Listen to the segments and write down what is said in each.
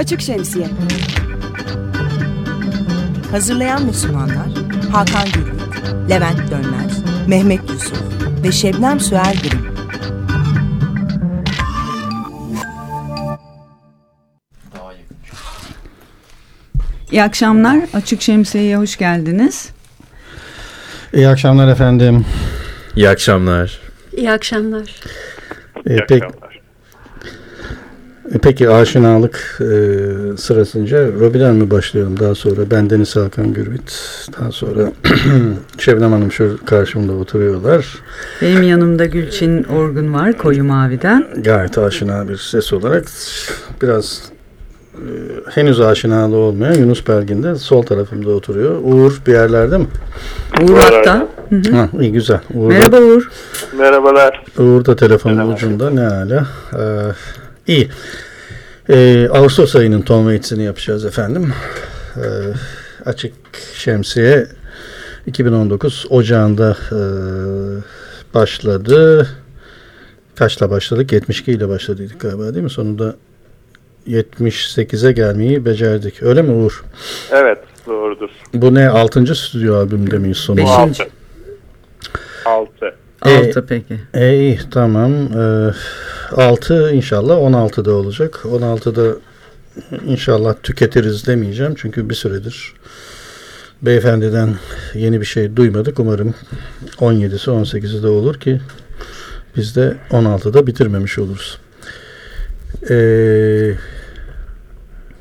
Açık Şemsiye Hazırlayan ve sunanlar Hakan Gürvit, Levent Dönmez, Mehmet Yusuf ve Şebnem Süer Gürüm. İyi akşamlar. Açık Şemsiye'ye hoş geldiniz. İyi akşamlar efendim. İyi akşamlar. İyi akşamlar. Ee, pek, e, peki aşinalık e, sırasınca Robi'den mi başlayalım daha sonra? Ben Deniz Hakan Gürbüt. Daha sonra Şebnem Hanım şu karşımda oturuyorlar. Benim yanımda Gülçin Orgun var Koyu Mavi'den. Gayet aşina bir ses olarak biraz e, henüz aşinalı olmayan Yunus Belgin de sol tarafımda oturuyor. Uğur bir yerlerde mi? Uğur hatta. Hı hı. Ha, iyi güzel. Uğur Merhaba Uğur. Merhabalar. Uğur da telefonun Merhaba. ucunda ne hala. Ee, iyi. Ee, Ağustos ayının Tom Waits'ini yapacağız efendim. Ee, açık Şemsiye 2019 Ocağı'nda e, başladı. Kaçla başladık? 72 ile başladıydık galiba değil mi? Sonunda 78'e gelmeyi becerdik. Öyle mi Uğur? Evet doğrudur. Bu ne? 6. stüdyo albümde miyiz sonunda? Beşinci. Altı. Altı. Altı peki. E, iyi tamam. Ee, 6 inşallah 16'da olacak. 16'da inşallah tüketiriz demeyeceğim. Çünkü bir süredir beyefendiden yeni bir şey duymadık. Umarım 17'si 18'i de olur ki biz de 16'da bitirmemiş oluruz. Ee,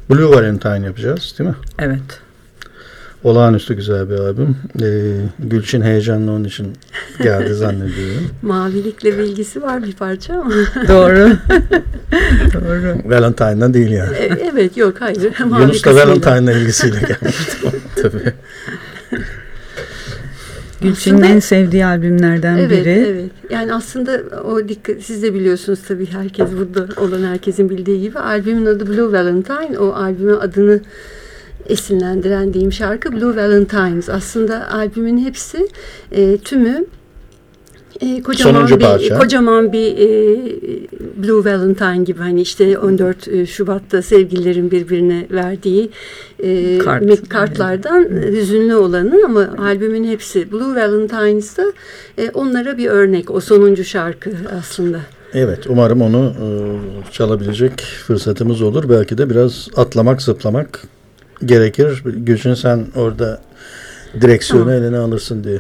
Blue Valentine yapacağız değil mi? Evet. Olağanüstü güzel bir albüm. Ee, Gülçin heyecanlı onun için geldi zannediyorum. Mavilikle bilgisi var bir parça ama. Doğru. Doğru. Valentine'dan değil yani. E, evet yok hayır. Mavi Yunus da. Valentine'la ilgisiyle gelmişti. Tabii. Gülçin'in en sevdiği albümlerden Evet, biri. evet. Yani aslında o dikkat, siz de biliyorsunuz tabii herkes burada olan herkesin bildiği gibi albümün adı Blue Valentine. O albümün adını esinlendiren diyeyim şarkı Blue Valentines. Aslında albümün hepsi e, tümü e, kocaman Sonuncu bir parça. kocaman bir e, Blue Valentine gibi hani işte 14 Şubat'ta sevgililerin birbirine verdiği e, Kart. kartlardan hüzünlü olanı ama albümün hepsi Blue Valentines'da e, onlara bir örnek o sonuncu şarkı aslında. Evet umarım onu e, çalabilecek fırsatımız olur. Belki de biraz atlamak zıplamak gerekir. Gülçin sen orada direksiyonu Tamam. eline alırsın diye.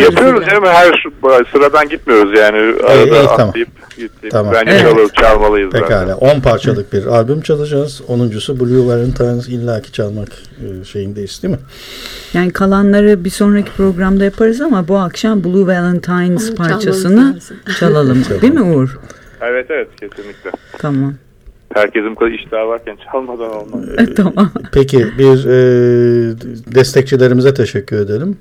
Yapıyoruz canım her sıradan gitmiyoruz yani. Arada iyi, tamam. atlayıp gittiğim. Tamam. Bence Evet. çalır, çalmalıyız. Pekala. zaten. 10 parçalık bir albüm çalacağız. 10.sü Blue Valentines illaki çalmak e, şeyindeyiz değil mi? Yani kalanları bir sonraki programda yaparız ama bu akşam Blue Valentines Onu parçasını çalalım. Değil mi Uğur? Evet evet kesinlikle. Tamam. Herkesin bu kadar iştahı varken çalmadan olmaz. E, tamam. Peki bir e, destekçilerimize teşekkür edelim.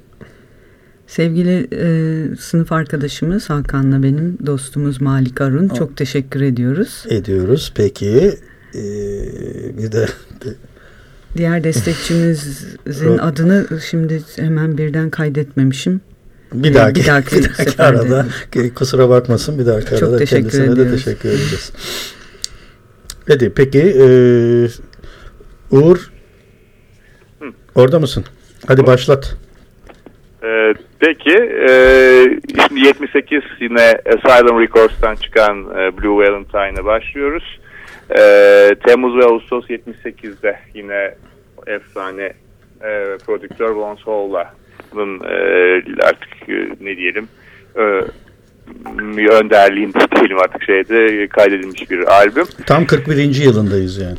Sevgili e, sınıf arkadaşımız Hakan'la benim dostumuz Malik Arun. Çok teşekkür ediyoruz. Ediyoruz. Peki e, bir de Diğer destekçimizin adını şimdi hemen birden kaydetmemişim. Bir Ee, dahaki, bir dahaki bir dahaki arada kusura bakmasın bir dahaki Çok arada teşekkür kendisine de ediyoruz. teşekkür edeceğiz. Hadi peki e, Uğur Hı. orada mısın? Hadi başlat. Ee, peki e, şimdi 78 yine Asylum Records'tan çıkan e, Blue Valentine'a başlıyoruz. Ee, Temmuz ve Ağustos 78'de yine efsane e, prodüktör Von Sola'nın e, artık e, ne diyelim e, önderliğinde diyelim artık şeyde kaydedilmiş bir albüm. Tam 41. yılındayız yani.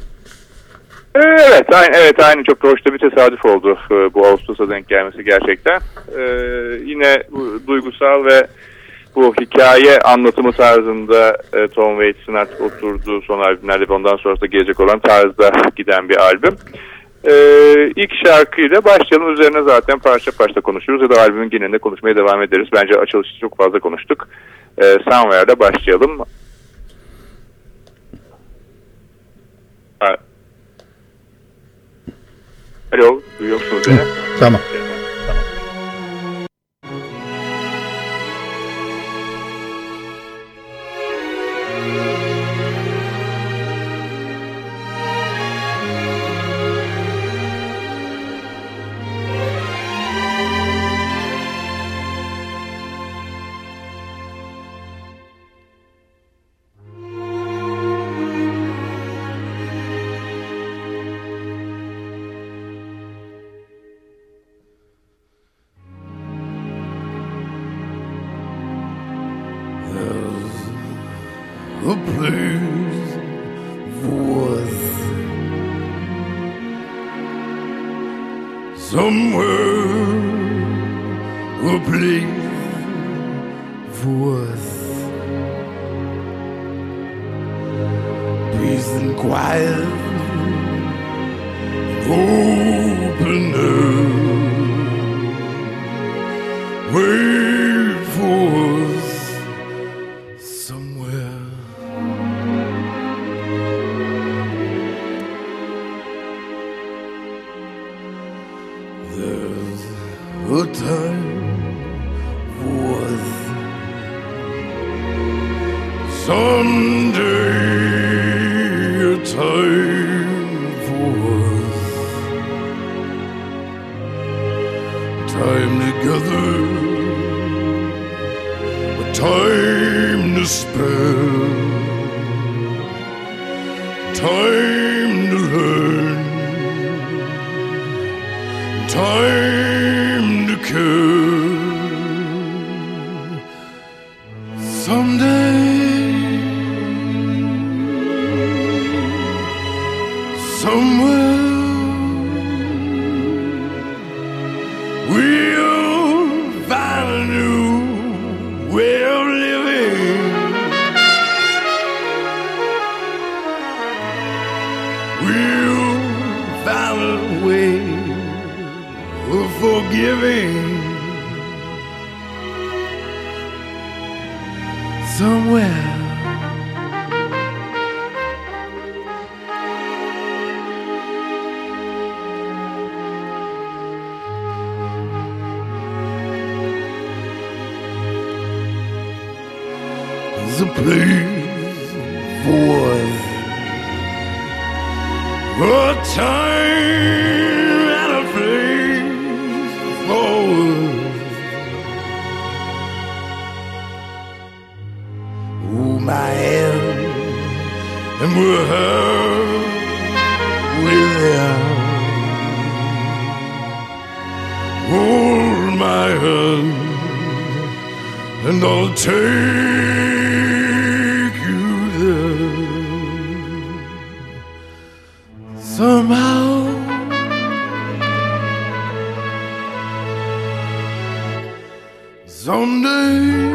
Evet, aynı, evet aynı çok hoşta bir tesadüf oldu e, bu Ağustos'a denk gelmesi gerçekten. Ee, yine duygusal ve bu hikaye anlatımı tarzında e, Tom Waits'in artık oturduğu son albümlerde ve ondan sonrası da gelecek olan tarzda giden bir albüm. Ee, ilk şarkıyla başlayalım. Üzerine zaten parça parça konuşuruz ya da albümün genelinde konuşmaya devam ederiz. Bence açılışı çok fazla konuştuk. Ee, Somewhere'da başlayalım. Alo, duyuyor musunuz beni? Tamam. Somewhere a place forth peace and quiet open air wait for a place for a time and a place forward. Hold my hand and we'll have without. Hold my hand and I'll take Someday.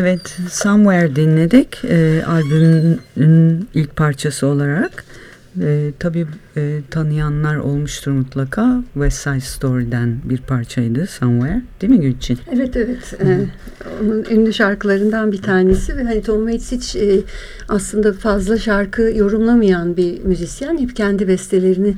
Evet, Somewhere dinledik. E, albümün ilk parçası olarak. E, tabii e, tanıyanlar olmuştur mutlaka. West Side Story'den bir parçaydı Somewhere. Değil mi Gülçin? Evet evet. Ee, onun ünlü şarkılarından bir tanesi ve hani Tom Waits hiç e, aslında fazla şarkı yorumlamayan bir müzisyen. Hep kendi bestelerini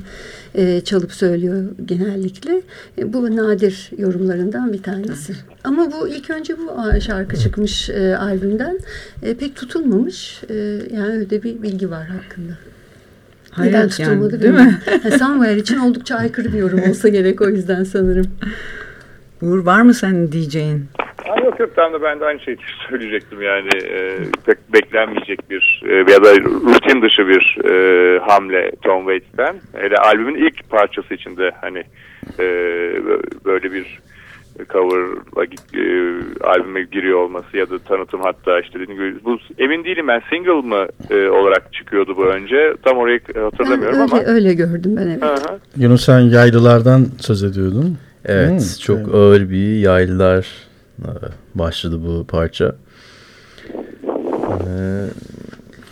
e, çalıp söylüyor genellikle. E, bu nadir yorumlarından bir tanesi. Ama bu ilk önce bu şarkı çıkmış e, albümden. E, pek tutulmamış. E, yani öyle bir bilgi var hakkında. Neden Hayret tutulmadı yani, değil mi? Ha, Somewhere için oldukça aykırı bir yorum olsa gerek o yüzden sanırım. Uğur var mı senin diyeceğin? Ha, yok yok tam da ben de aynı şeyi söyleyecektim yani e, pek beklenmeyecek bir e, ya da rutin dışı bir e, hamle Tom Waits'ten. Hele albümün ilk parçası içinde hani e, böyle bir coverla e, albüme giriyor olması ya da tanıtım hatta işte bu emin değilim ben single mı e, olarak çıkıyordu bu önce tam orayı hatırlamıyorum Ben öyle, ama. öyle gördüm ben evet. Hı hı. Yunus sen yaylılardan söz ediyordun. Evet Hmm, çok evet. ağır bir yaylılar e, başladı bu parça. Ee,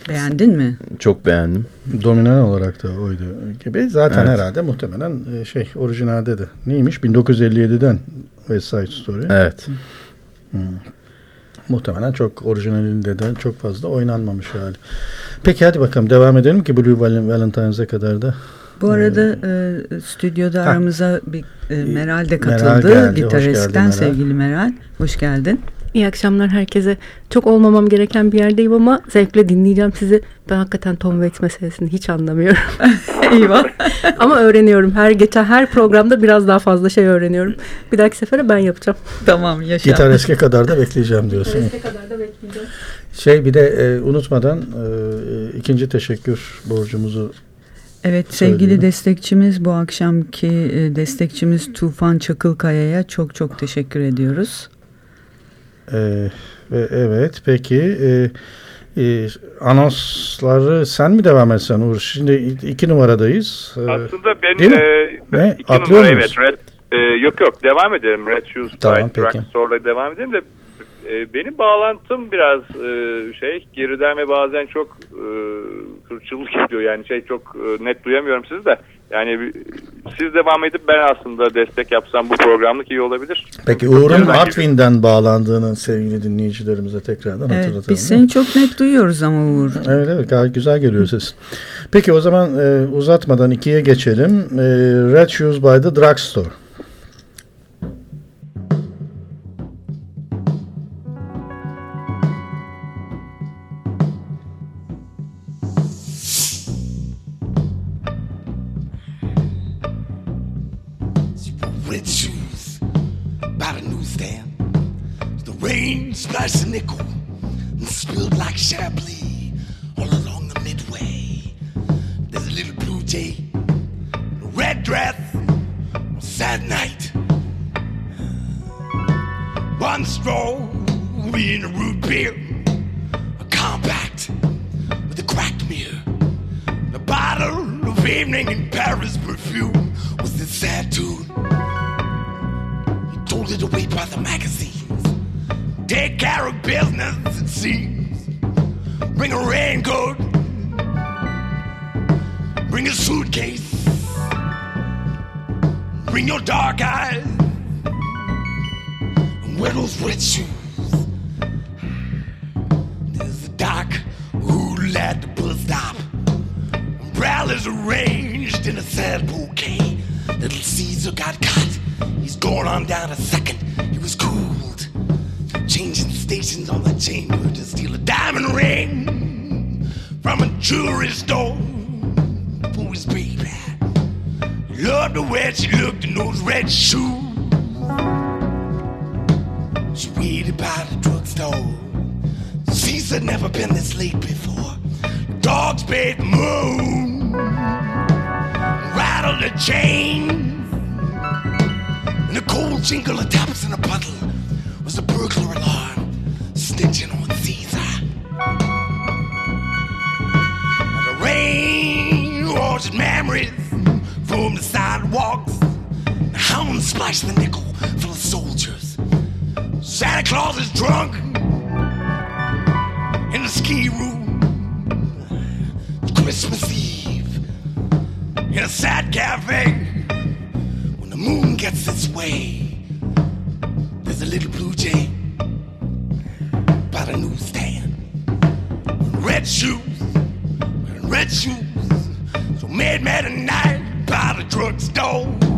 Beğendin mi? çok beğendim. Dominant olarak da oydu gibi. Zaten Evet. herhalde muhtemelen e, şey orijinalde de. Neymiş? 1957'den West Side Story. Evet. Muhtemelen çok orijinalinde de çok fazla oynanmamış hali. Peki hadi bakalım devam edelim ki Blue Val- Valentine's'e kadar da. Bu arada e, stüdyoda Ha. aramıza bir e, Meral de Meral katıldı. geldi, hoş Gitaristten Meral. sevgili Meral. Hoş geldin. İyi akşamlar herkese. Çok olmamam gereken bir yerdeyim ama zevkle dinleyeceğim sizi. Ben hakikaten Tom Waits meselesini hiç anlamıyorum. Eyvah. ama öğreniyorum. Her geçen her programda biraz daha fazla şey öğreniyorum. Bir dahaki sefere ben yapacağım. tamam yaşa. Gitar eski kadar da bekleyeceğim diyorsun. Eski kadar da bekleyeceğim. Şey bir de e, unutmadan e, ikinci teşekkür borcumuzu Evet sevgili destekçimiz bu akşamki e, destekçimiz Tufan Çakılkaya'ya çok çok teşekkür ediyoruz. E, ve evet peki e, e, anonsları sen mi devam etsen Uğur? Şimdi iki numaradayız. E, Aslında ben değil mi? e, Ne? iki Atlıyor numara, muyuz? evet Red, e, yok yok devam edelim Red Shoes Tamam, by. Drugstore'la devam edelim de benim bağlantım biraz e, şey geriden ve bazen çok e, kırçıllık gidiyor yani şey çok e, net duyamıyorum sizi de yani siz devam edip ben aslında destek yapsam bu programlık iyi olabilir. Peki Uğur'un Artvin'den bağlandığını sevgili dinleyicilerimize tekrardan Evet, hatırlatalım. biz seni çok net duyuyoruz ama Uğur. Evet evet gayet güzel geliyor ses. Peki o zaman e, uzatmadan ikiye geçelim. E, Red Shoes by the Drugstore. By the drugstore. Caesar never been this late before. Dogs the moon, rattled the chain, and the cold jingle of taps in a puddle was the burglar alarm snitching on Caesar. And the rain washed memories from the sidewalks. The hounds splashed the nickel full of soldiers. Santa Claus is drunk in the ski room. Christmas Eve in a sad cafe. When the moon gets its way, there's a little blue jay by the newsstand. Red shoes, red shoes. So mad, mad at night by the drugstore.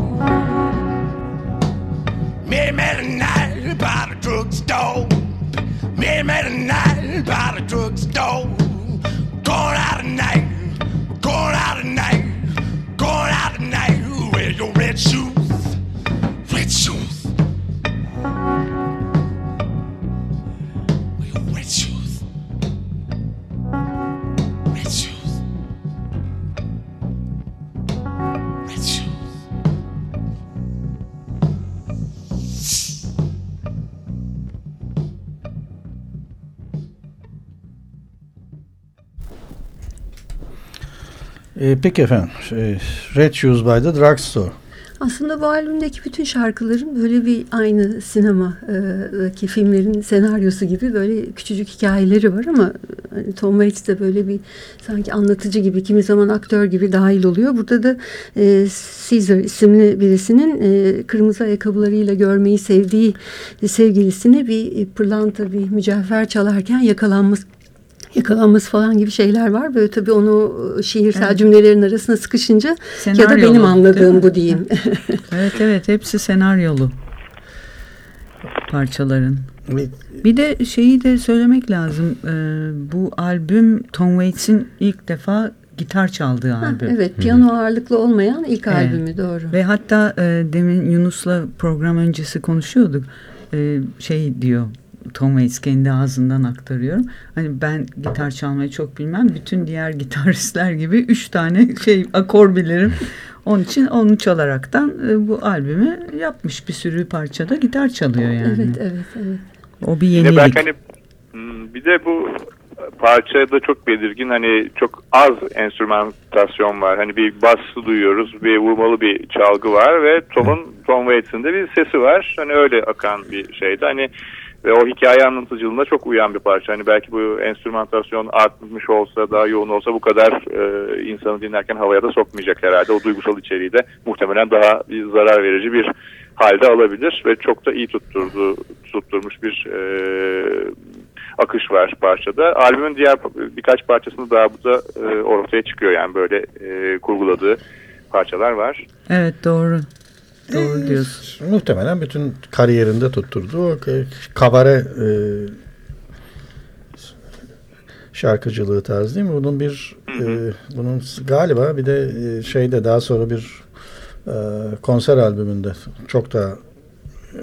Made mad at night by the drugstore. E, peki efendim. e, Red Shoes by the Drugstore. Aslında bu albümdeki bütün şarkıların böyle bir aynı sinemadaki filmlerin senaryosu gibi böyle küçücük hikayeleri var ama hani Tom Waits de böyle bir sanki anlatıcı gibi kimi zaman aktör gibi dahil oluyor. Burada da e, Caesar isimli birisinin e, kırmızı ayakkabılarıyla görmeyi sevdiği sevgilisine bir pırlanta bir mücevher çalarken yakalanması yakalanması falan gibi şeyler var. Böyle tabii onu şiirsel Evet. cümlelerin arasına sıkışınca ya da Senaryolu, benim anladığım bu diyeyim. Evet evet hepsi senaryolu parçaların. Bir de şeyi de söylemek lazım. Ee, bu albüm Tom Waits'in ilk defa gitar çaldığı Ha, albüm. evet piyano ağırlıklı olmayan ilk Evet. albümü doğru. Ve hatta e, demin Yunus'la program öncesi konuşuyorduk. E, şey diyor Tom Waits kendi ağzından aktarıyorum. Hani ben gitar çalmayı çok bilmem. Bütün diğer gitaristler gibi üç tane şey akor bilirim. Onun için onu çalaraktan e, bu albümü yapmış. Bir sürü parçada gitar çalıyor yani. Evet evet evet. O bir yenilik. belki hani hmm, bir de bu parçada çok belirgin hani çok az enstrümantasyon var. Hani bir bas duyuyoruz, bir vurmalı bir çalgı var ve Tom'un Tom Waits'in de bir sesi var. Hani öyle akan bir şeydi. Hani ve o hikaye anlatıcılığına çok uyan bir parça. Hani belki bu enstrümantasyon artmış olsa, daha yoğun olsa bu kadar e, insanı dinlerken havaya da sokmayacak herhalde. O duygusal içeriği de muhtemelen daha bir zarar verici bir halde alabilir ve çok da iyi tutturdu, tutturmuş bir e, akış var parçada. Albümün diğer birkaç parçasını daha burada e, ortaya çıkıyor yani böyle e, kurguladığı parçalar var. Evet doğru. Ee, Doğru diyorsun. Muhtemelen bütün kariyerinde tutturdu. O kabare e, şarkıcılığı tarzı değil mi? Bunun bir e, bunun galiba bir de e, şeyde daha sonra bir e, konser albümünde çok da e,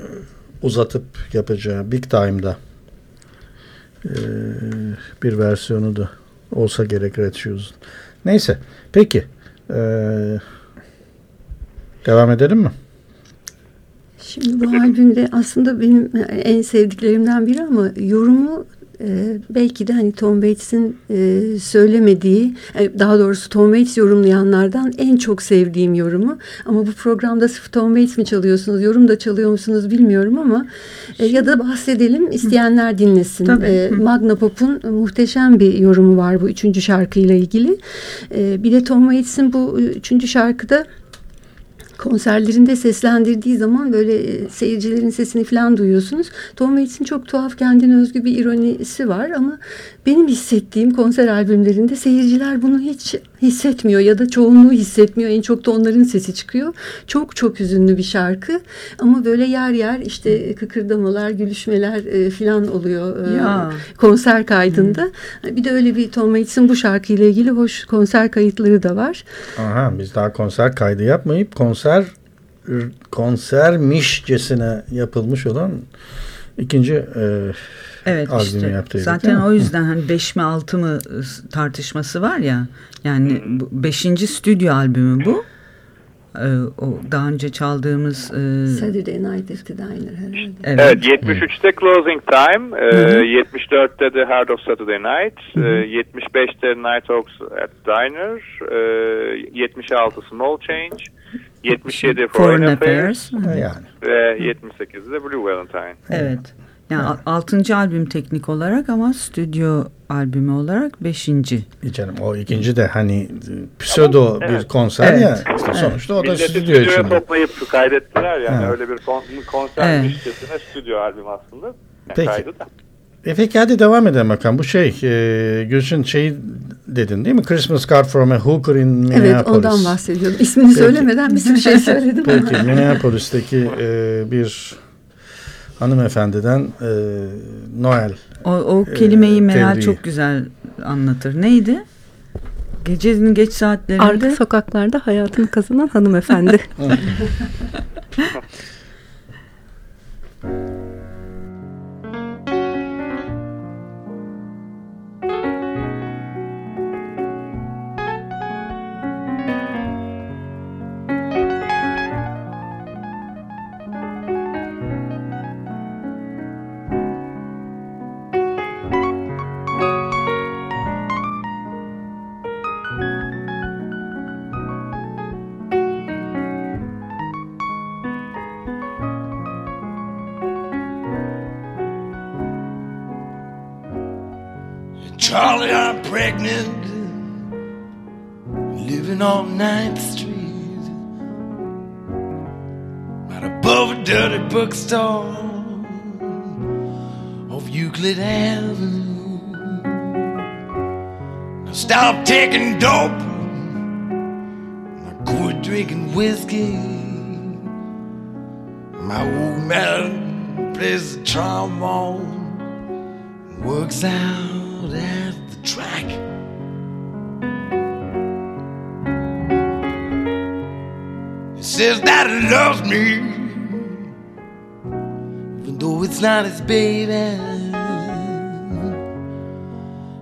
uzatıp yapacağı Big Time'da e, bir versiyonu da olsa gerek Red Shoes'un. Neyse. Peki. E, devam edelim mi? Şimdi bu albümde aslında benim en sevdiklerimden biri ama yorumu e, belki de hani Tom Waits'in e, söylemediği e, daha doğrusu Tom Waits yorumlayanlardan en çok sevdiğim yorumu ama bu programda sırf Tom Waits mi çalıyorsunuz yorum da çalıyor musunuz bilmiyorum ama e, ya da bahsedelim isteyenler dinlesin. Tabii. E. Magna Pop'un muhteşem bir yorumu var bu üçüncü şarkıyla ilgili. E, bir de Tom Waits'in bu üçüncü şarkıda konserlerinde seslendirdiği zaman böyle e, seyircilerin sesini falan duyuyorsunuz. Tom Waits'in çok tuhaf kendine özgü bir ironisi var ama benim hissettiğim konser albümlerinde seyirciler bunu hiç hissetmiyor ya da çoğunluğu hissetmiyor. En çok da onların sesi çıkıyor. Çok çok hüzünlü bir şarkı ama böyle yer yer işte kıkırdamalar, gülüşmeler e, falan oluyor e, Ya. konser kaydında. Bir de öyle bir Tom Waits'in bu şarkıyla ilgili hoş konser kayıtları da var. Aha biz daha konser kaydı yapmayıp konser konsermişcesine yapılmış olan ikinci e, Evet albümü işte yaptıydık, zaten o yüzden hani 5 mi 6 mı tartışması var ya yani 5. stüdyo albümü bu. Ee, o daha önce çaldığımız e, Saturday Night at the Diner herhalde. evet. Evet 73'te Closing Time, e, 74'te The Heart of Saturday Night, e, 75'te Night Hawks at Diner, e, 76 Small Change, 77 Foreign Affairs Affairs. yani. ve 78'de Blue Valentine. Evet. Yani 6. albüm teknik olarak ama stüdyo albümü olarak 5. Bir Canım o ikinci de hani pseudo Evet. bir konser Evet. ya. İşte Evet. sonuçta o da Milleti stüdyo stüdyoya içinde. toplayıp kaydettiler yani Evet. öyle bir kon konser Evet. stüdyo albüm aslında. Yani Peki. Kaydı da. E peki hadi devam edelim bakalım. Bu şey e, Gülşin şey dedin değil mi? Christmas Card from a Hooker in Minneapolis. Evet ondan bahsediyordum. İsmini Peki. söylemeden bir sürü şey söyledim ama. Peki Minneapolis'teki e, bir hanımefendiden e, Noel O, o kelimeyi Ee, Meral çok güzel anlatır. Neydi? Gecenin geç saatlerinde Arka sokaklarda hayatını kazanan hanımefendi. bookstore off Euclid Avenue. Now stop taking dope, I quit drinking whiskey. My old man plays the trombone, works out at the track. He says that he loves me, though it's not his baby.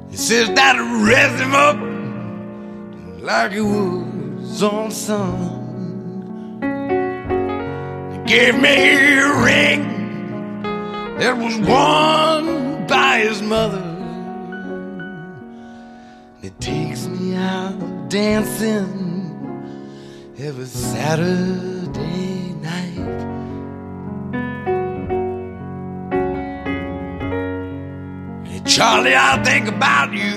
He says that he raised him up like he was on son. He gave me a ring that was won by his mother. It takes me out dancing every Saturday Charlie, I think about you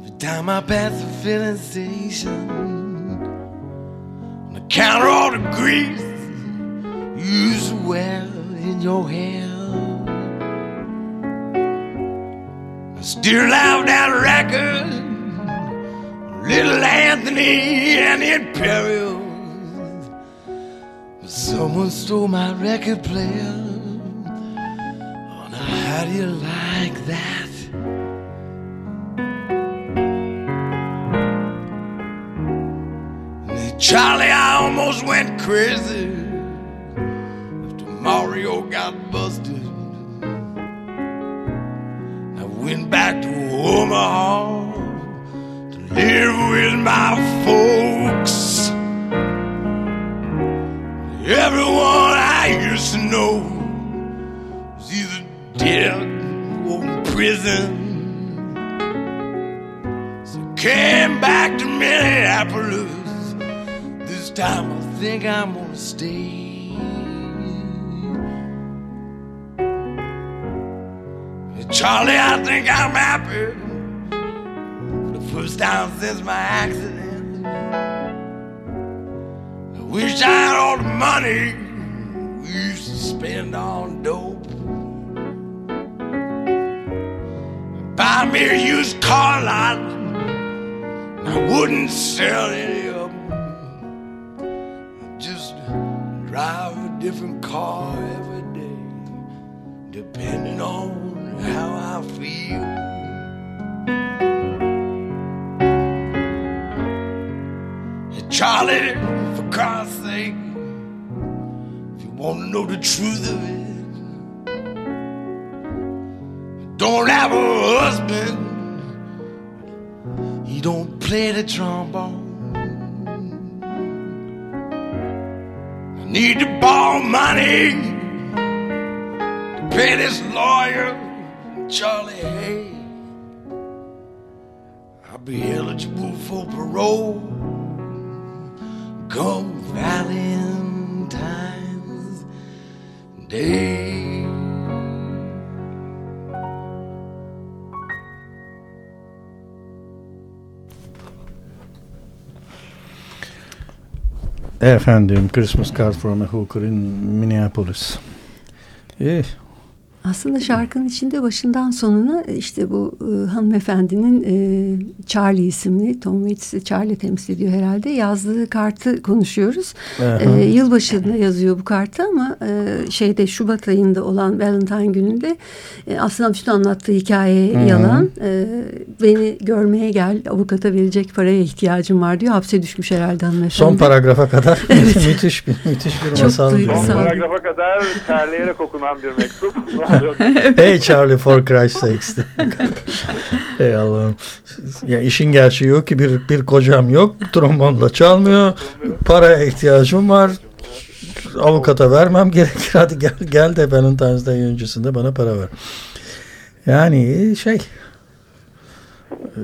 every time I pass the filling station. On the counter, all the grease you used in your hair. I still have that record, Little Anthony and the Imperials. But someone stole my record player. How do you like that? Charlie, I almost went crazy after Mario got busted. I went back to Omaha to live with my folks. Everyone I used to know dead or prison. So came back to Minneapolis. This time I think I'm gonna stay. Charlie, I think I'm happy for the first time since my accident. I wish I had all the money we used to spend on dope. Me a used car lot, I wouldn't sell any of them. I'd just drive a different car every day, depending on how I feel. Charlie, for God's sake, if you want to know the truth of it, don't have a husband. He don't play the trombone. I need to borrow money to pay this lawyer, Charlie Hay. I'll be eligible for parole come Valentine's Day. Efendim Christmas Card from a Hooker in Minneapolis. İyi. Aslında şarkının içinde başından sonuna işte bu e, hanımefendinin e, Charlie isimli, Tom Waits'i Charlie temsil ediyor herhalde, yazdığı kartı konuşuyoruz. Aha. E, yılbaşında yazıyor bu kartı ama e, şeyde Şubat ayında olan Valentine gününde e, aslında bütün anlattığı hikaye Hı hı. yalan. E, beni görmeye gel, avukata verecek paraya ihtiyacım var diyor. Hapse düşmüş herhalde hanımefendi. Son paragrafa kadar müthiş bir müthiş bir Çok masal. Son paragrafa kadar terleyerek okunan bir mektup. hey Charlie for Christ's sakes. Hey Allah'ım. Ya işin gerçeği yok ki bir bir kocam yok. Trombonla çalmıyor. Paraya ihtiyacım var. Avukata vermem gerekir. Hadi gel gel de Valentine's Day öncesinde bana para ver. Yani şey eee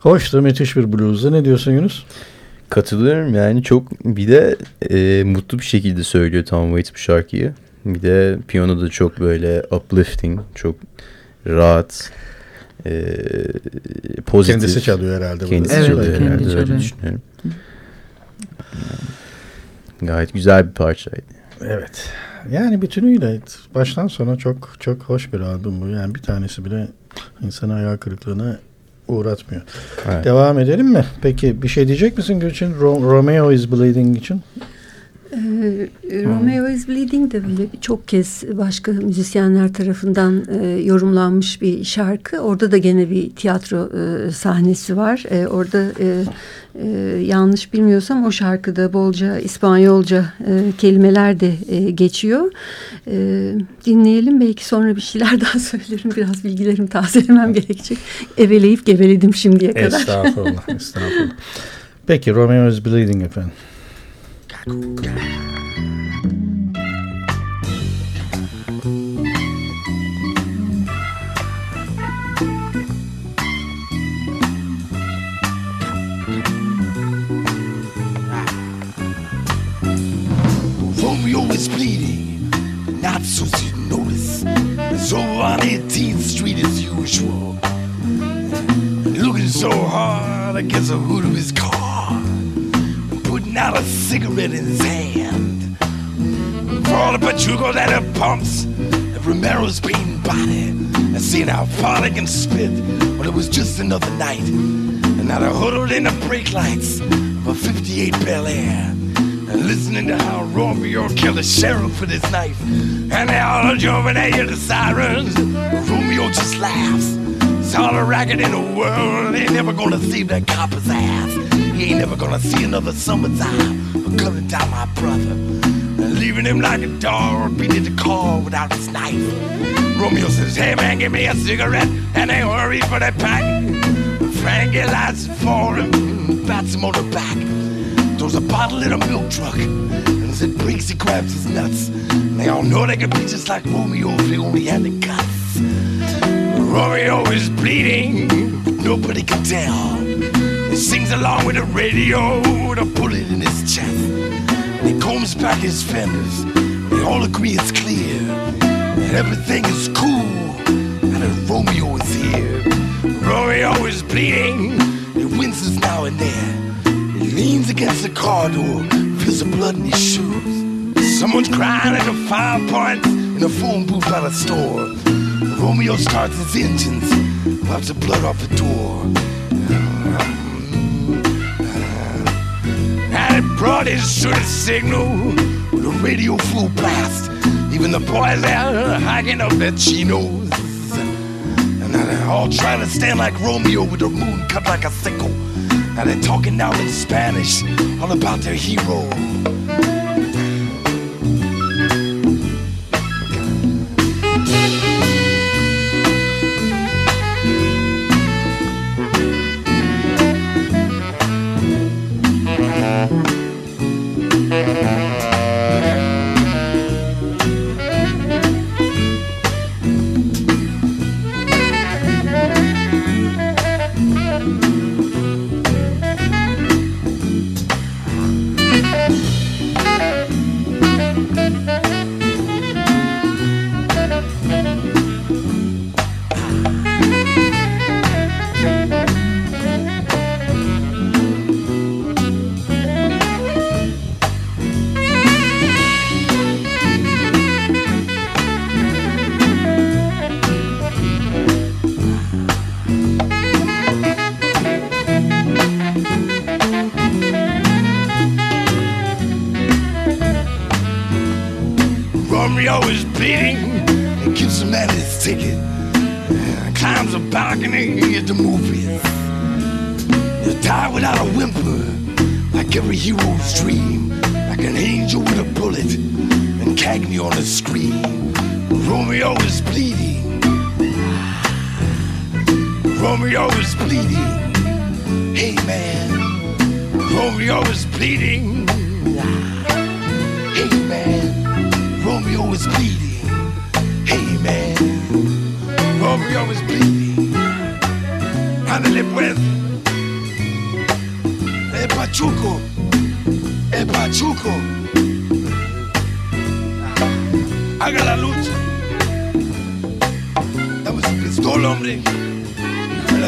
hoştu müthiş bir blues'u. Ne diyorsun Yunus? Katılıyorum yani çok bir de e, mutlu bir şekilde söylüyor Tom Waits bu şarkıyı. Bir de piyano da çok böyle uplifting, çok rahat, e, pozitif. Kendisi çalıyor herhalde. Kendisi Evet, çalıyor kendi herhalde öyle çalıyor. düşünüyorum. Gayet güzel bir parçaydı. Evet. Yani bütünüyle baştan sona çok çok hoş bir albüm bu. Yani bir tanesi bile insanı hayal kırıklığına uğratmıyor. Evet. Devam edelim mi? Peki bir şey diyecek misin Gülçin? Ro- Romeo is Bleeding için? Ee, Romeo is Bleeding de böyle çok kez başka müzisyenler tarafından e, yorumlanmış bir şarkı. Orada da gene bir tiyatro e, sahnesi var. E, orada e, e, yanlış bilmiyorsam o şarkıda bolca İspanyolca e, kelimeler de e, geçiyor. E, dinleyelim belki sonra bir şeyler daha söylerim. Biraz bilgilerim tazelemem gerekecek. Eveleyip geveledim şimdiye kadar. Estağfurullah, estağfurullah. Peki Romeo is Bleeding efendim. Romeo is bleeding, not so you notice. It's over on 18th Street as usual. Looking so hard against the hood of his car, out a cigarette in his hand. For all the pachuco that it pumps, and Romero's beating body, and seeing how far they can spit. Well, it was just another night, and now they're huddled in the brake lights of a 58 Bel Air and listening to how Romeo killed the sheriff with his knife. And they all jumping at hear the sirens. Romeo just laughs. It's all the racket in the world. They ain't never gonna save that copper's ass. He ain't never gonna see another summertime for cutting down my brother. And leaving him like a dog beating the car without his knife. Romeo says, hey man, give me a cigarette. And they hurry for that pack. Frankie it for him, bats him on the back. Throws a bottle in a milk truck. And as it breaks, he grabs his nuts. They all know they could be just like Romeo if they only had the guts. Romeo is bleeding, nobody can tell. Sings along with the radio with a bullet in his chest. He combs back his fenders. They all agree it's clear that everything is cool and that Romeo is here. Romeo is bleeding, he winces now and then. He leans against the car door, feels the blood in his shoes. Someone's crying at the five points in a phone booth at a store. Romeo starts his engines, wipes the blood off the door. It brought his shooting signal with a radio full blast. Even the boys there hiking up their chinos. And now they're all trying to stand like Romeo with their moon cut like a sickle. Now they're talking now in Spanish, all about their hero.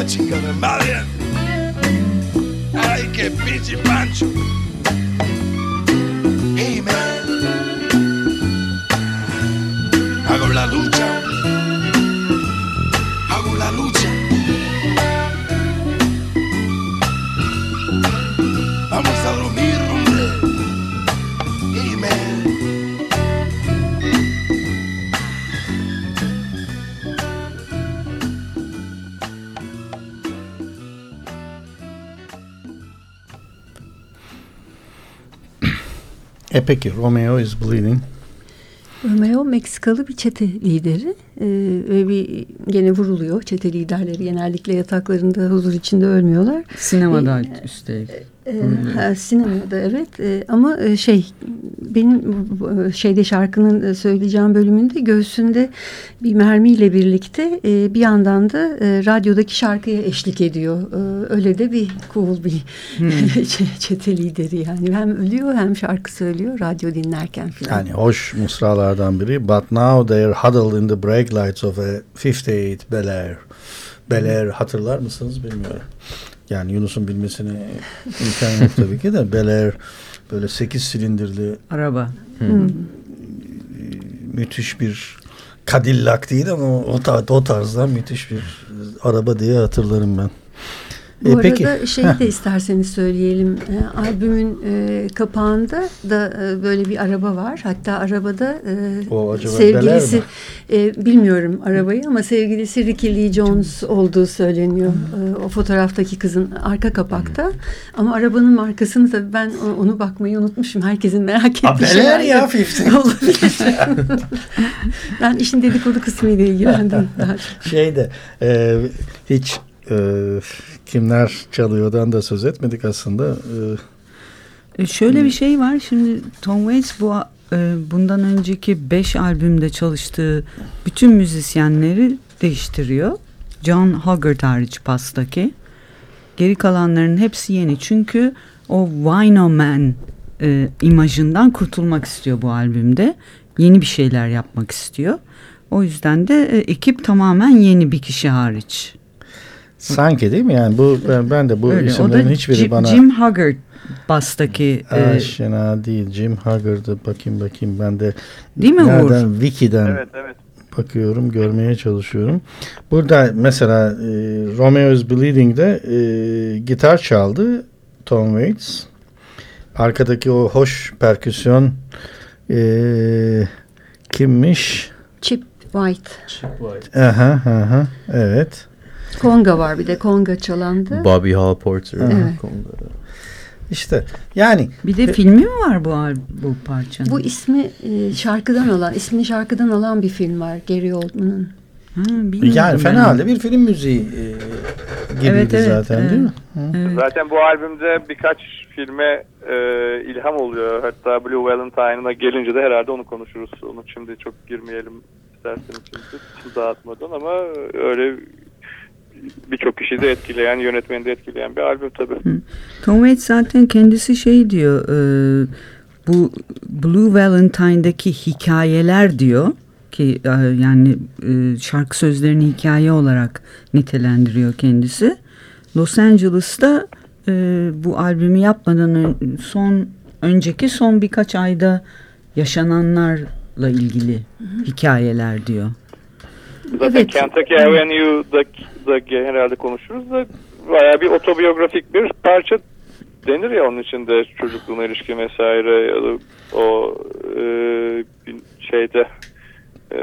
Hijo de madre. Ay, qué pinche pancho. Hey, man. Hago la lucha. Peki Romeo is Bleeding. Romeo Meksikalı bir çete lideri ve bir gene vuruluyor. Çete liderleri genellikle yataklarında huzur içinde ölmüyorlar. Sinemada üstelik. E, sinemada evet e, ama e, şey benim e, şeyde şarkının e, söyleyeceğim bölümünde göğsünde bir mermiyle birlikte e, bir yandan da e, radyodaki şarkıya eşlik ediyor. E, öyle de bir cool bir hmm. çete lideri yani hem ölüyor hem şarkı söylüyor radyo dinlerken falan. Yani hoş mısralardan biri But now they're huddled in the brake lights of a 58 Bel Air. Bel Air hatırlar mısınız bilmiyorum. Yani Yunus'un bilmesine imkan yok tabii ki de Bel Air böyle 8 silindirli araba. Müthiş bir Cadillac değil ama o, o tarzdan müthiş bir araba diye hatırlarım ben. Bu e, arada peki. şeyi de isterseniz söyleyelim. E, albümün e, kapağında da e, böyle bir araba var. Hatta arabada e, o sevgilisi e, bilmiyorum arabayı ama sevgilisi Ricky Lee Jones olduğu söyleniyor. E, o fotoğraftaki kızın arka kapakta. Hmm. Ama arabanın markasını da ben onu bakmayı unutmuşum. Herkesin merak ettiği şey. ya 50. ben işin dedikodu kısmıyla ilgilendim. Şeyde e, hiç e, kimler çalıyordan da söz etmedik aslında. E, şöyle bir şey var. Şimdi Tom Waits bu e, bundan önceki beş albümde çalıştığı bütün müzisyenleri değiştiriyor. John Hogarth hariç pastaki. Geri kalanların hepsi yeni. Çünkü o Wino Man e, imajından kurtulmak istiyor bu albümde. Yeni bir şeyler yapmak istiyor. O yüzden de e, ekip tamamen yeni bir kişi hariç. Sanki değil mi? Yani bu ben, ben de bu Öyle, isimlerin hiçbiri Jim, bana... Jim Haggard bastaki... Aşina e... değil. Jim Haggard'ı bakayım bakayım ben de... Değil mi nereden, Uğur? Wiki'den evet, evet. bakıyorum, görmeye çalışıyorum. Burada mesela e, Romeo's Bleeding'de e, gitar çaldı Tom Waits. Arkadaki o hoş perküsyon e, kimmiş? Chip White. Chip White. Aha, aha, evet. Konga var bir de konga çalandı. Bobby Hall Porter. Evet. Konga. İşte yani. Bir de e, filmi mi var bu bu parçanın? Bu ismi e, şarkıdan alan, ismini şarkıdan alan bir film var Gary Oldman'ın. yani fena halde bir film müziği e, gibiydi evet, evet, zaten evet. değil mi? Evet. Zaten bu albümde birkaç filme e, ilham oluyor. Hatta Blue Valentine'a gelince de herhalde onu konuşuruz. Onu şimdi çok girmeyelim isterseniz şimdi dağıtmadan ama öyle birçok kişiyi de etkileyen, yönetmeni de etkileyen bir albüm tabii. Tom Waits zaten kendisi şey diyor, e, bu Blue Valentine'daki hikayeler diyor ki e, yani e, şarkı sözlerini hikaye olarak nitelendiriyor kendisi. Los Angeles'ta e, bu albümü yapmadan son önceki son birkaç ayda yaşananlarla ilgili hikayeler diyor. Zaten evet. Kentucky Avenue'da da herhalde konuşuruz da baya bir otobiyografik bir parça denir ya onun içinde çocukluğuna ilişkin vesaire ya da o e, şeyde e,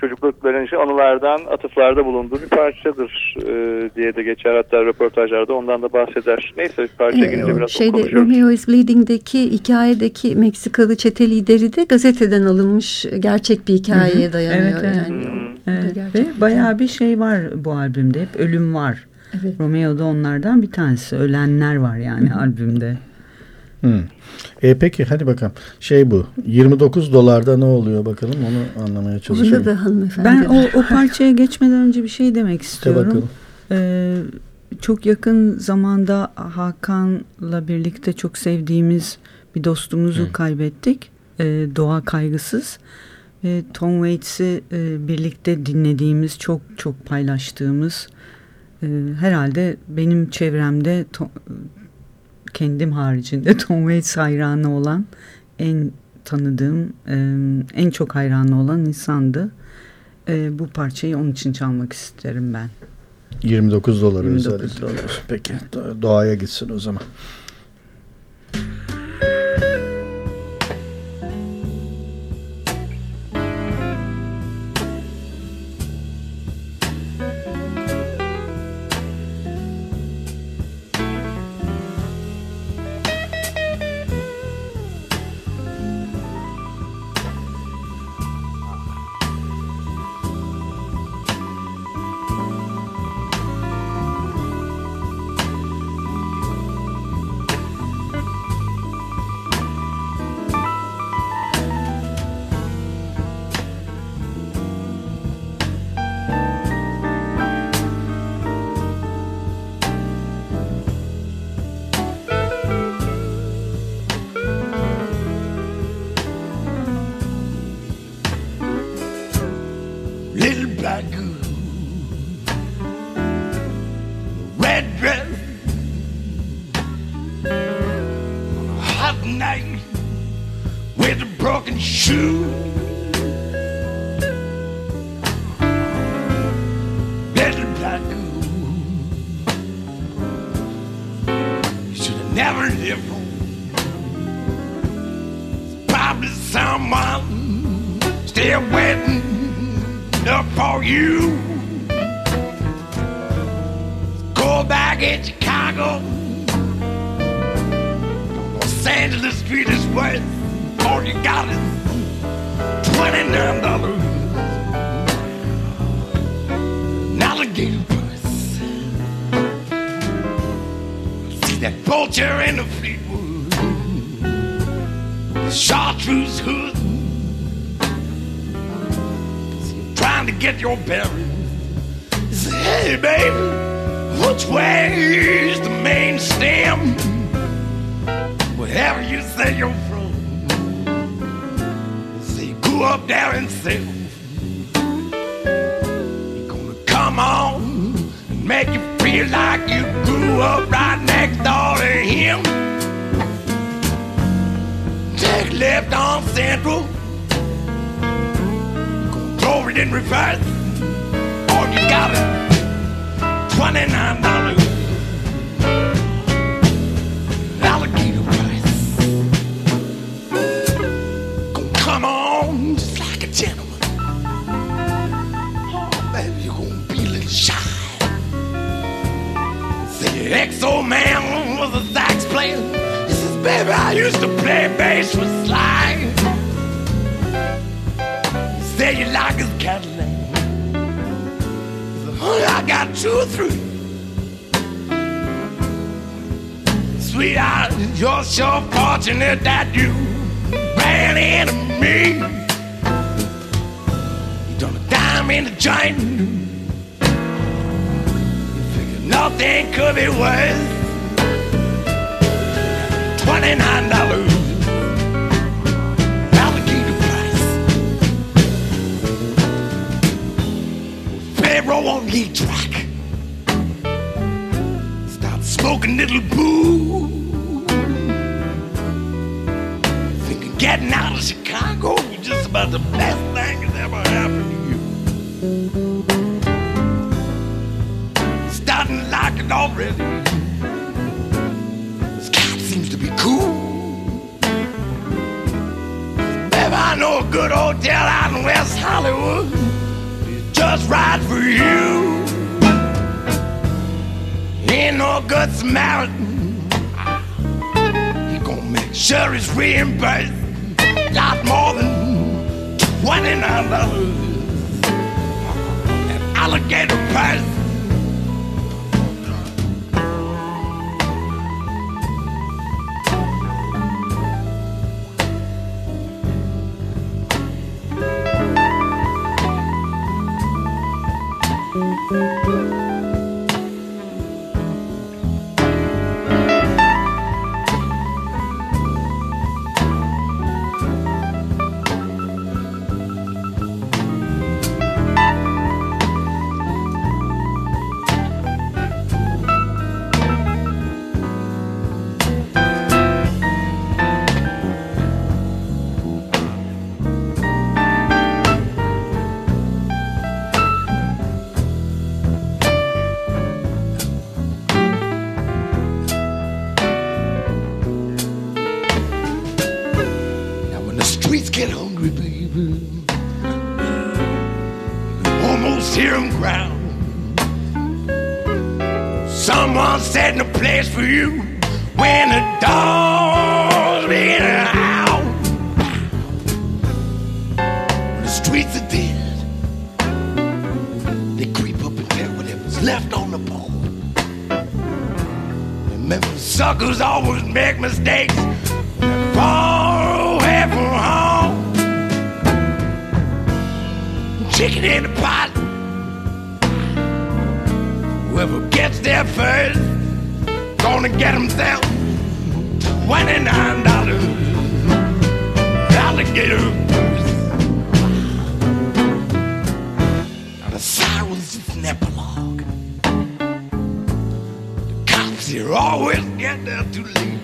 çocuklukların anılardan atıflarda bulunduğu bir parçadır e, diye de geçer. Hatta röportajlarda ondan da bahseder. Neyse parça ee, gelince biraz şeyde, Romeo is Bleeding'deki hikayedeki Meksikalı çete lideri de gazeteden alınmış gerçek bir hikayeye Hı -hı. dayanıyor. Evet, yani. Hmm. Evet. Ve bayağı bir şey var bu albümde. Hep ölüm var. Evet. Romeo da onlardan bir tanesi. Ölenler var yani Hı -hı. albümde. Hmm. E peki hadi bakalım. Şey bu 29 dolarda ne oluyor bakalım onu anlamaya çalışıyorum. Burada da hanımefendi. Ben o, o parçaya geçmeden önce bir şey demek istiyorum. De bakalım. Ee, çok yakın zamanda Hakan'la birlikte çok sevdiğimiz bir dostumuzu hmm. kaybettik. Ee, doğa kaygısız. Ve Tom Waits'i e, birlikte dinlediğimiz, çok çok paylaştığımız e, herhalde benim çevremde Tom, kendim haricinde Tom Waits hayranı olan en tanıdığım, en çok hayranı olan insandı. Bu parçayı onun için çalmak isterim ben. 29 dolar 29 dolar. Peki doğaya gitsin o zaman. do. Make you feel like you grew up right next door to him. Take left on Central. Go it in reverse. Or you got it. 29 I used to play bass with Sly. Said you like his Cadillac. Said, honey, I got two or three. Sweetheart, you're so fortunate that you ran into me. You done a dime in the joint. You figure nothing could be worse. Twenty-nine dollars. Alligator price. Pharaoh on the track. Start smoking little boo. Thinking getting out of Chicago was just about the best thing that's ever happened to you. Starting to like it already. Cool. Baby, I know a good hotel out in West Hollywood. It's just right for you. Ain't no good Samaritan. He gonna make sure it's reimbursed. Lot more than twenty-nine dollars. An alligator purse. Here always get there too late.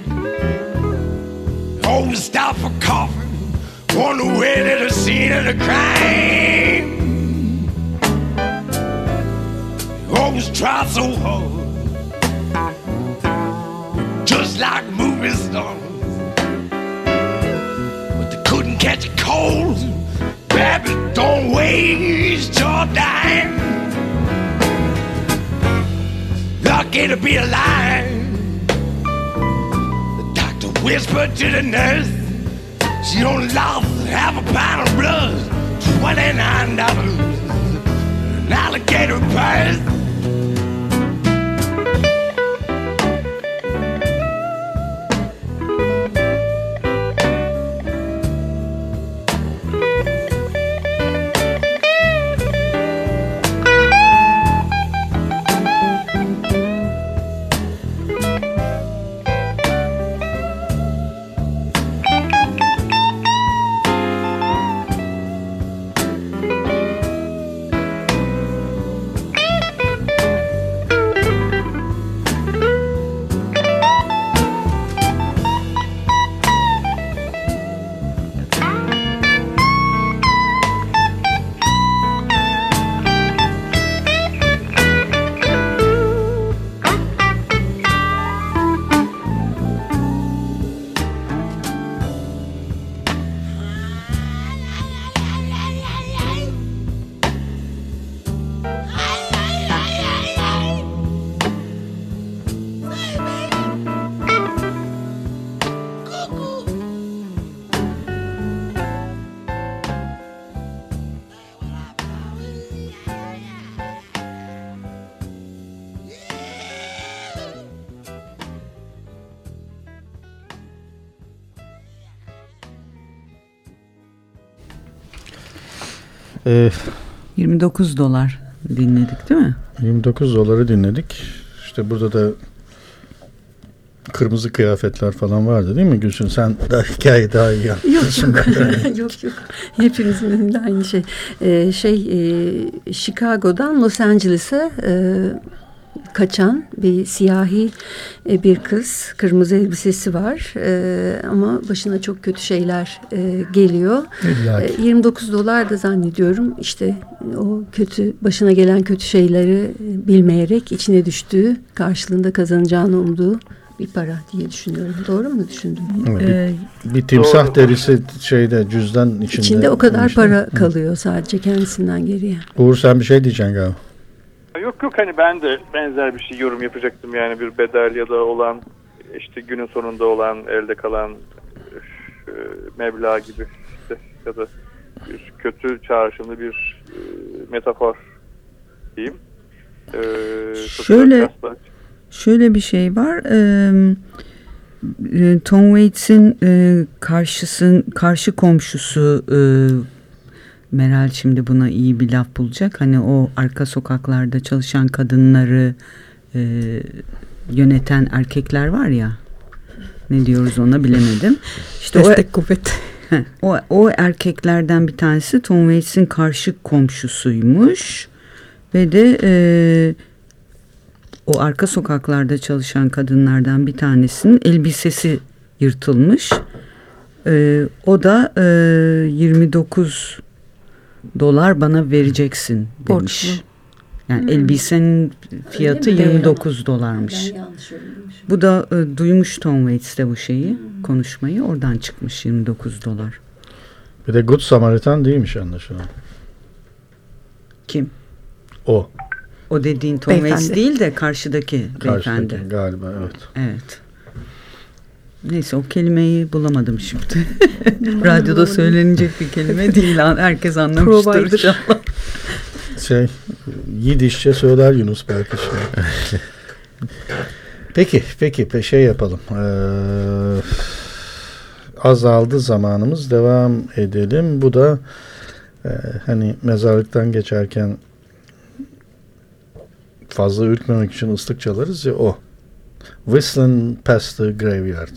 Always stop for coffee on the way to the scene of the crime. always try so hard. Just like movie stars. But they couldn't catch a cold. Baby, don't waste your time. Lucky to be alive. The doctor whispered to the nurse. She only lost half a pound of blood. Twenty-nine dollars. An alligator purse. Ee, 29 dolar dinledik değil mi? 29 doları dinledik. İşte burada da kırmızı kıyafetler falan vardı değil mi Gülsün? Sen daha hikayeyi daha iyi Yok anlatırsın. yok. yok yok. Hepimizin önünde aynı şey. Ee, şey e, Chicago'dan Los Angeles'a e, kaçan bir siyahi e, bir kız. Kırmızı elbisesi var. E, ama başına çok kötü şeyler e, geliyor. E, ki. 29 dolar da zannediyorum işte o kötü başına gelen kötü şeyleri bilmeyerek içine düştüğü karşılığında kazanacağını umduğu bir para diye düşünüyorum. Doğru mu düşündüm? Bir, Ee, bir timsah derisi şeyde cüzdan içinde. İçinde o kadar işte. para kalıyor sadece kendisinden geriye. Uğur sen bir şey diyeceksin galiba. Yok yok hani ben de benzer bir şey yorum yapacaktım yani bir bedel ya da olan işte günün sonunda olan elde kalan e, meblağ gibi işte ya da bir kötü çağrışımlı bir e, metafor diyeyim. E, Şöyle- Şöyle bir şey var. Tom Waits'in karşısın karşı komşusu Meral şimdi buna iyi bir laf bulacak. Hani o arka sokaklarda çalışan kadınları e, yöneten erkekler var ya. Ne diyoruz ona bilemedim. İşte o, Destek kuvvet. Heh, o, o erkeklerden bir tanesi Tom Waits'in karşı komşusuymuş. Ve de e, o arka sokaklarda çalışan kadınlardan bir tanesinin elbisesi yırtılmış. E, o da e, 29 dolar bana vereceksin demiş. Borçlu. Yani Hmm. elbisenin fiyatı Öyle mi? 29 dolarmış. Bu da e, duymuş Tom Waits de bu şeyi, konuşmayı. Oradan çıkmış 29 dolar. Bir de Good Samaritan değilmiş anlaşılan. Kim? O. O dediğin Tom Beyefendi. Waits değil de karşıdaki, beyefendi. Karşıdaki galiba evet. Evet. Neyse o kelimeyi bulamadım şimdi. Radyoda söylenecek bir kelime değil. lan. Herkes anlamıştır Provider. inşallah. Şey Yidişçe söyler Yunus belki şimdi. peki peki pe- şey yapalım. Ee, azaldı zamanımız devam edelim. Bu da e, hani mezarlıktan geçerken fazla ürkmemek için ıslık çalarız ya o. Whistling past the graveyard.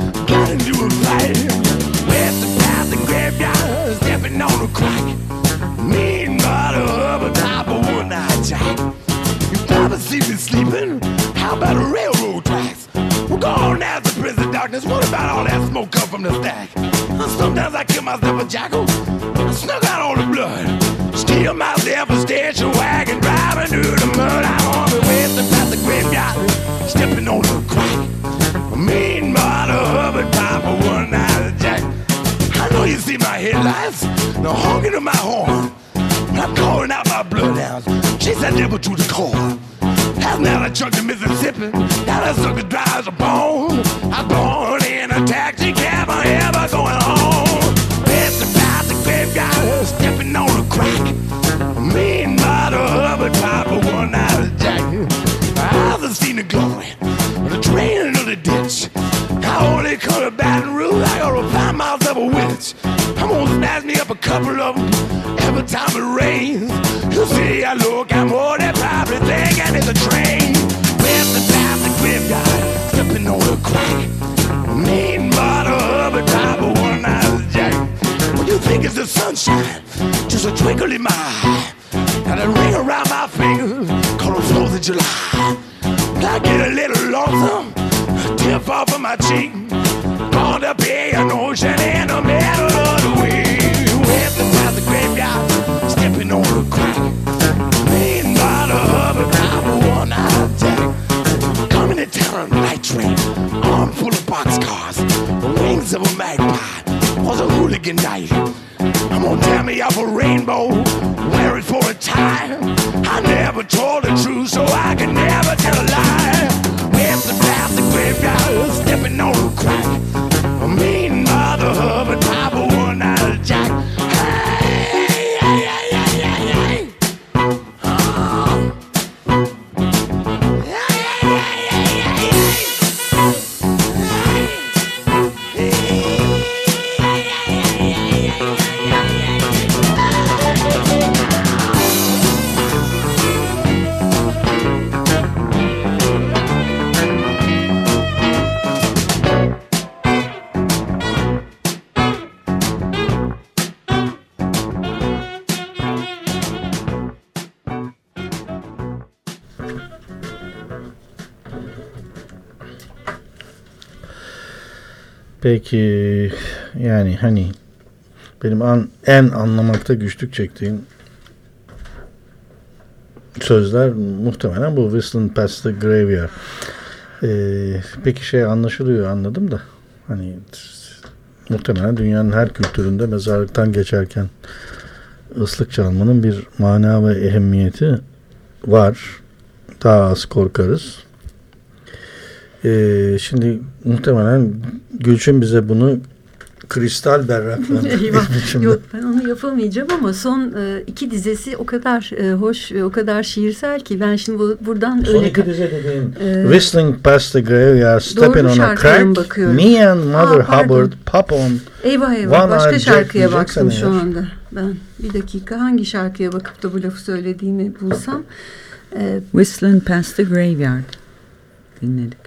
darkness. What about all that smoke come from the stack? Sometimes I kill myself a jackal. I snuck out all the blood. Steal myself a station wagon, driving through the mud. I'm on the way to past the graveyard, stepping on the crack. Mean mother Hubbard, Papa, one night jack. I know you see my headlights, the honking of my horn. I'm calling out my bloodhounds. Chase that devil to the core. That's now the chunk of Mississippi. Now that sucker drives a bone. I'm born in a taxi cab. I ever going home. It's about the graveyard, stepping on a crack. Mean mother Hubbard, Papa, one out of jack. I haven't seen the glory. The train into the ditch. I only come to Baton Rouge. I gotta find myself a witch. I'm gonna snatch me up a couple of every time it rains. You see, I look, I'm more than probably thinking it's a train. Sunshine? Just a twinkle in my eye. and a ring around my finger, called the 4th of July. I get a little lonesome, a tear fall from my cheek. Gonna be an ocean in the middle of the week. The past the graveyard, stepping on the crack. Mean bottle of a double one out jack. Coming to town on a light train, arm full of boxcars. The wings of a magpie a hooligan night. I'm gonna tear me off a rainbow, wear it for a tie. I never told the truth, so I can never tell a lie. With the the graveyard, stepping on the crack. Peki yani hani benim an, en anlamakta güçlük çektiğim sözler muhtemelen bu Whistling Past the Graveyard. Ee, peki şey anlaşılıyor anladım da hani muhtemelen dünyanın her kültüründe mezarlıktan geçerken ıslık çalmanın bir mana ve ehemmiyeti var. Daha az korkarız. Ee, şimdi muhtemelen Gülçin bize bunu kristal berrakla Eyvah. Yok ben onu yapamayacağım ama son e, iki dizesi o kadar e, hoş ve o kadar şiirsel ki ben şimdi bu, buradan Son öyle iki dize dediğin Ee, Whistling Past the Graveyard, Stepping on a Crack, bakıyorum? Me and Mother Aa, pardon. Hubbard, Pop on. Eyvah eyvah One başka şarkıya baktım şu eğer. anda. Ben bir dakika hangi şarkıya bakıp da bu lafı söylediğimi bulsam. E, Whistling Past the Graveyard dinledik.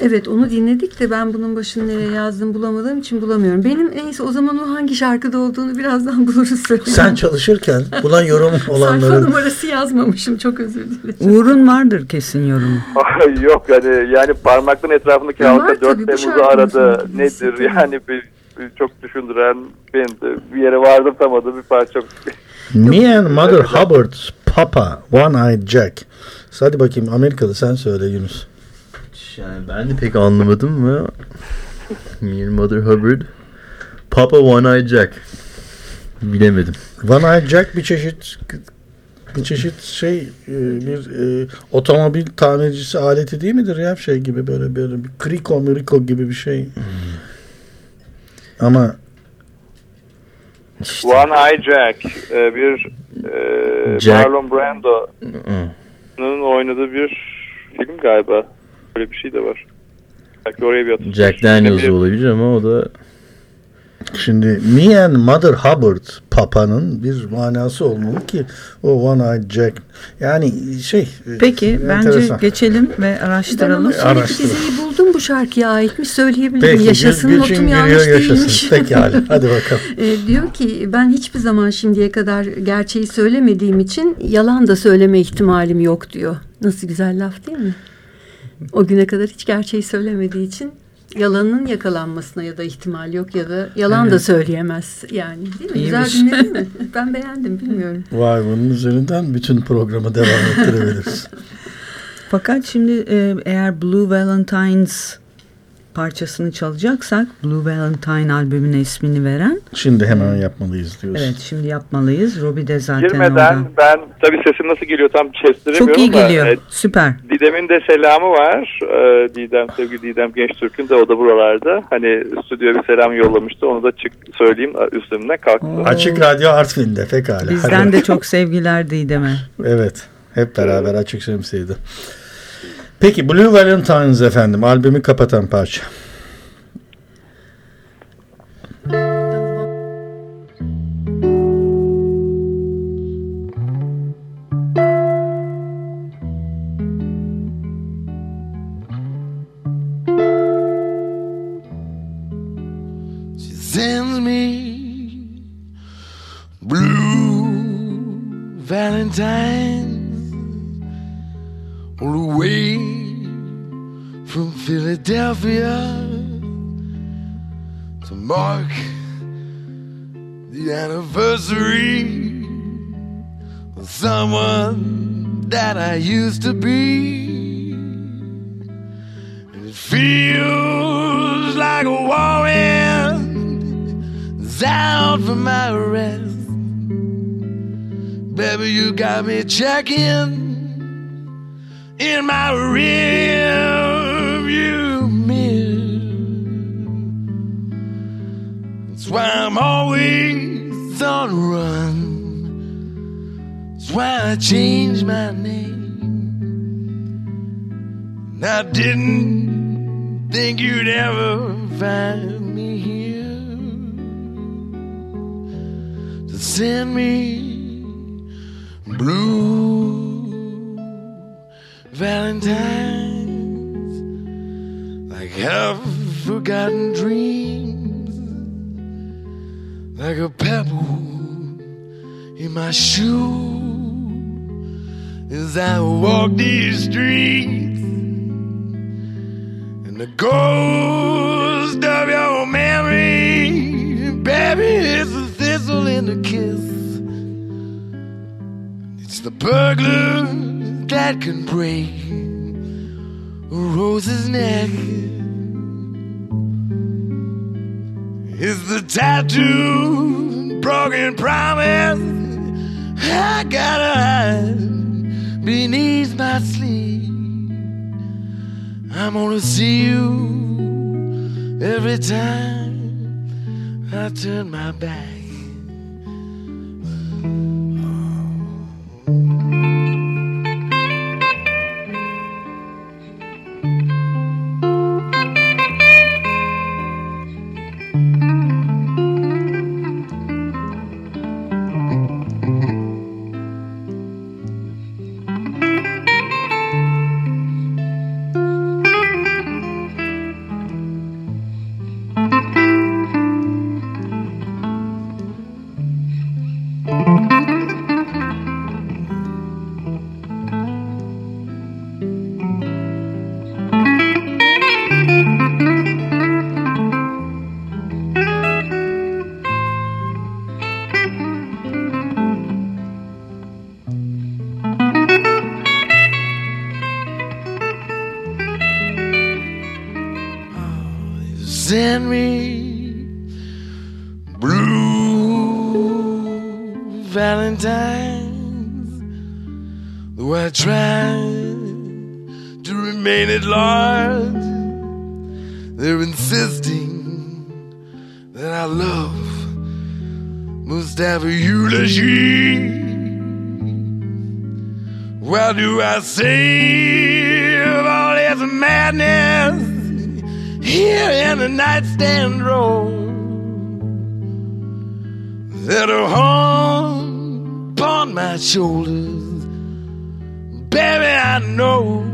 Evet onu dinledik de ben bunun başını nereye yazdım bulamadığım için bulamıyorum. Benim neyse o zaman o hangi şarkıda olduğunu birazdan buluruz söyleyeyim. Sen çalışırken buna yorum Sayfa olanların numarası yazmamışım çok özür dilerim. Uğur'un vardır kesin yorumu. Yok yani yani parmakların etrafındaki halka 4 tabii, bu Temmuz'u aradı. Nedir yani bir, bir çok düşündüren benim de bir yere vardırtamadı bir parça. Me and Mother Hubbard, Papa, One Eyed Jack. Hadi bakayım Amerikalı sen söyle Yunus. Yani ben de pek anlamadım mı? Me and Mother Hubbard. Papa One Eye Jack. Bilemedim. One Eyed Jack bir çeşit bir çeşit şey e, bir e, otomobil tamircisi aleti değil midir ya şey gibi böyle böyle bir kriko miriko gibi bir şey. Ama İşte. One Eye Jack e, bir e, Jack- Marlon Brando'nun Hı. oynadığı bir film galiba. Böyle bir şey de var. Belki oraya bir atış. Jack Daniels olabilir ama o da Şimdi Me and Mother Hubbard Papa'nın bir manası olmalı ki o One Eyed Jack yani şey Peki e, bence enteresan. geçelim ve Ben araştıralım. ama Araştıralım. diziyi buldum bu şarkıya aitmiş söyleyebilirim. Peki Yaşasın Gül- notum yanlış giriyor değilmiş. yaşasın. Pekala hadi bakalım. E, diyor ki ben hiçbir zaman şimdiye kadar gerçeği söylemediğim için yalan da söyleme ihtimalim yok diyor. Nasıl güzel laf değil mi? O güne kadar hiç gerçeği söylemediği için yalanın yakalanmasına ya da ihtimal yok ya da yalan da Evet. söyleyemez yani değil mi? İyiymiş. Güzel değil mi? Ben beğendim bilmiyorum. Vay bunun üzerinden bütün programı devam ettirebiliriz. Fakat şimdi e, eğer Blue Valentines parçasını çalacaksak Blue Valentine albümüne ismini veren Şimdi hemen yapmalıyız diyorsun. evet şimdi yapmalıyız. Robbie de zaten Girmeden oradan. ben tabii sesim nasıl geliyor tam kestiremiyorum Çok iyi da, geliyor. e, Süper. Didem'in de selamı var. Ee, Didem, sevgili Didem Gençtürk'ün de o da buralarda. Hani stüdyoya bir selam yollamıştı. Onu da çık söyleyeyim üstümden kalktı. Oo. Açık Radyo Artvin'de pekala. Bizden Hadi. de çok sevgiler Didem'e. Evet. Hep beraber açık şemsiyede. Peki Blue Valentines efendim albümü kapatan parça. Got me checking in my rearview mirror. That's why I'm always on the run. That's why I changed my name. And I didn't think you'd ever find me here to send me blue valentines like half forgotten dreams like a pebble in my shoe. As I walk these streets and the ghost the burglar that can break a rose's neck. is the tattoo, broken promise. I gotta hide beneath my sleeve. I'm gonna see you every time I turn my back. I save all this madness here in the nightstand drawer? that are hung upon my shoulders. Baby, I know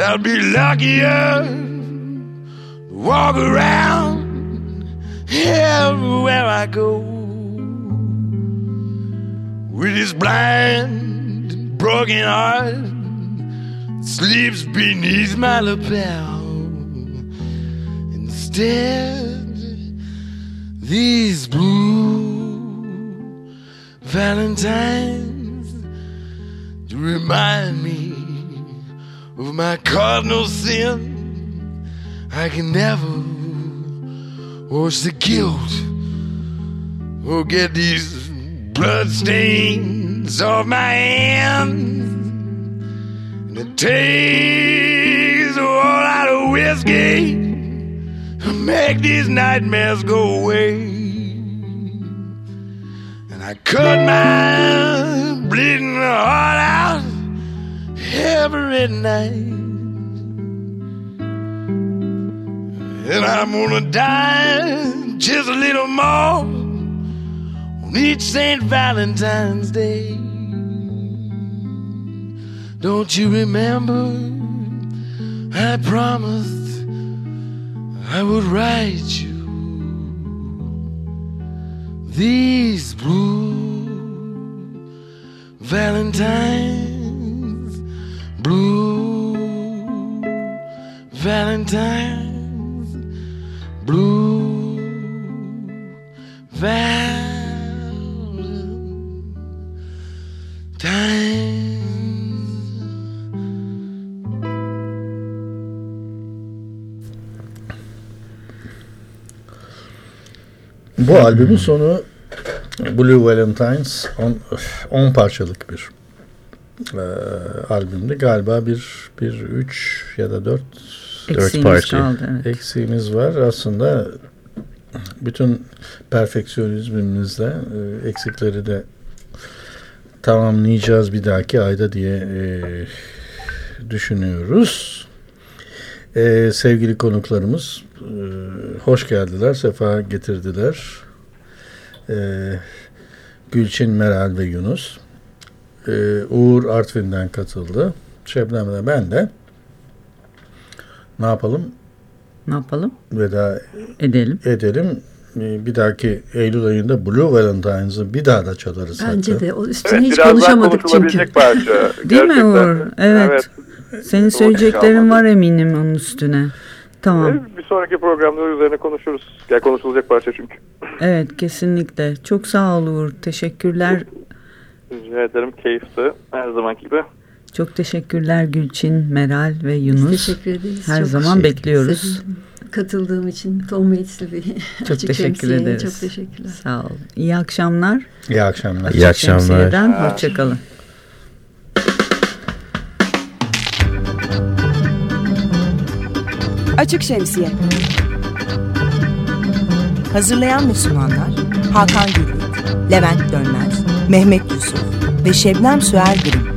I'll be luckier to walk around everywhere I go with this blind, broken heart sleeps beneath my lapel. Instead, these blue valentines to remind me of my cardinal sin. I can never wash the guilt or get these blood stains off my hands. And it takes a lot of whiskey to make these nightmares go away. And I cut my bleeding heart out every night. And I'm gonna die just a little more on each St. Valentine's Day. Don't you remember? I promised I would write you these blue Valentines, blue Valentines, blue Valentines. Bu albümün sonu Blue Valentines 10 parçalık bir e, albümdü. Galiba bir bir üç ya da dört Eksiğimiz parça. kaldı. Evet. eksiğimiz var. Aslında bütün perfeksiyonizmimizle e, eksikleri de tamamlayacağız bir dahaki ayda diye e, düşünüyoruz. E, sevgili konuklarımız e, hoş geldiler, sefa getirdiler. E, Gülçin, Meral ve Yunus. E, Uğur Artvin'den katıldı. Şebnem de ben de. Ne yapalım? Ne yapalım? Veda Edelim. edelim. Bir dahaki Eylül ayında Blue Valentine's'ı bir daha da çalarız. Bence hatta. de. O üstüne Evet, hiç konuşamadık çünkü. parça. Değil mi. Uğur? Evet. Senin söyleyeceklerin var eminim onun üstüne. Tamam. Evet, Bir sonraki programda üzerine konuşuruz. Gel konuşulacak parça çünkü. Evet kesinlikle. Çok sağ ol Uğur. Teşekkürler. Rica ederim. Keyifti. Her zamanki gibi. Çok teşekkürler Gülçin, Meral ve Biz Yunus. teşekkür ederiz. Her Çok zaman bekliyoruz. sevindim. Katıldığım için Tom Waits'li bir Çok açık teşekkür ederiz. Çok teşekkürler. Sağ ol. İyi akşamlar. İyi akşamlar. İyi akşamlar. Şemsiye'den hoşçakalın. Açık Şemsiye Hazırlayan ve sunanlar Hakan Gürlük, Levent Dönmez, Mehmet Yusuf ve Şebnem Süer Gürüm